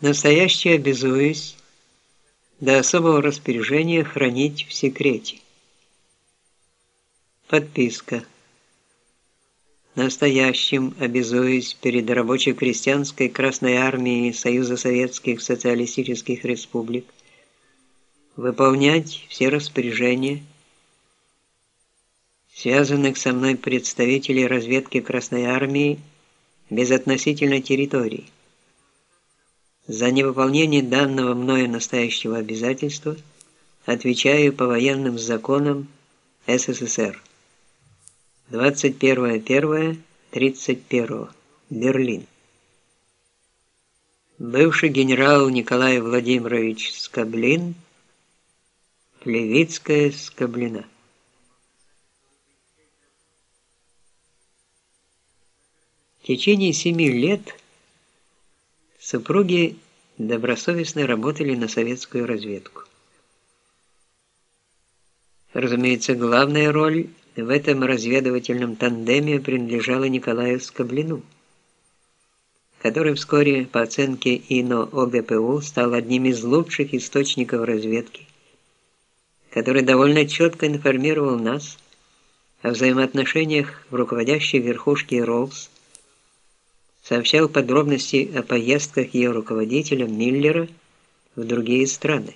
Настоящее обязуюсь до особого распоряжения хранить в секрете. Подписка. Настоящим обязуюсь перед рабоче-крестьянской Красной Армией Союза Советских Социалистических Республик выполнять все распоряжения, связанных со мной представителей разведки Красной Армии безотносительно территории. За невыполнение данного мною настоящего обязательства отвечаю по военным законам СССР. 21.01.31. Берлин. Бывший генерал Николай Владимирович Скоблин, Плевицкая Скоблина. В течение семи лет супруги добросовестно работали на советскую разведку. Разумеется, главная роль в этом разведывательном тандеме принадлежала Николаю Скоблину, который вскоре, по оценке ИНО ОГПУ, стал одним из лучших источников разведки, который довольно четко информировал нас о взаимоотношениях в руководящей верхушке РОВС, сообщал подробности о поездках ее руководителя Миллера в другие страны.